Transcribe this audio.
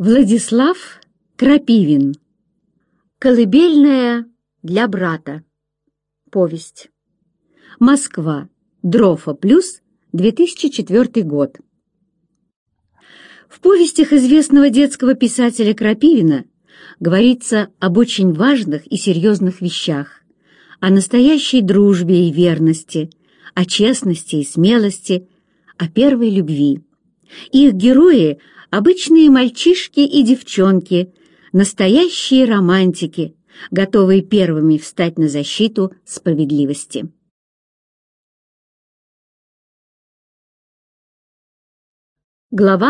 Владислав Крапивин. Колыбельная для брата. Повесть. Москва. Дрофа плюс. 2004 год. В повестях известного детского писателя Крапивина говорится об очень важных и серьезных вещах, о настоящей дружбе и верности, о честности и смелости, о первой любви. Их герои — обычные мальчишки и девчонки, настоящие романтики, готовые первыми встать на защиту справедливости. Глава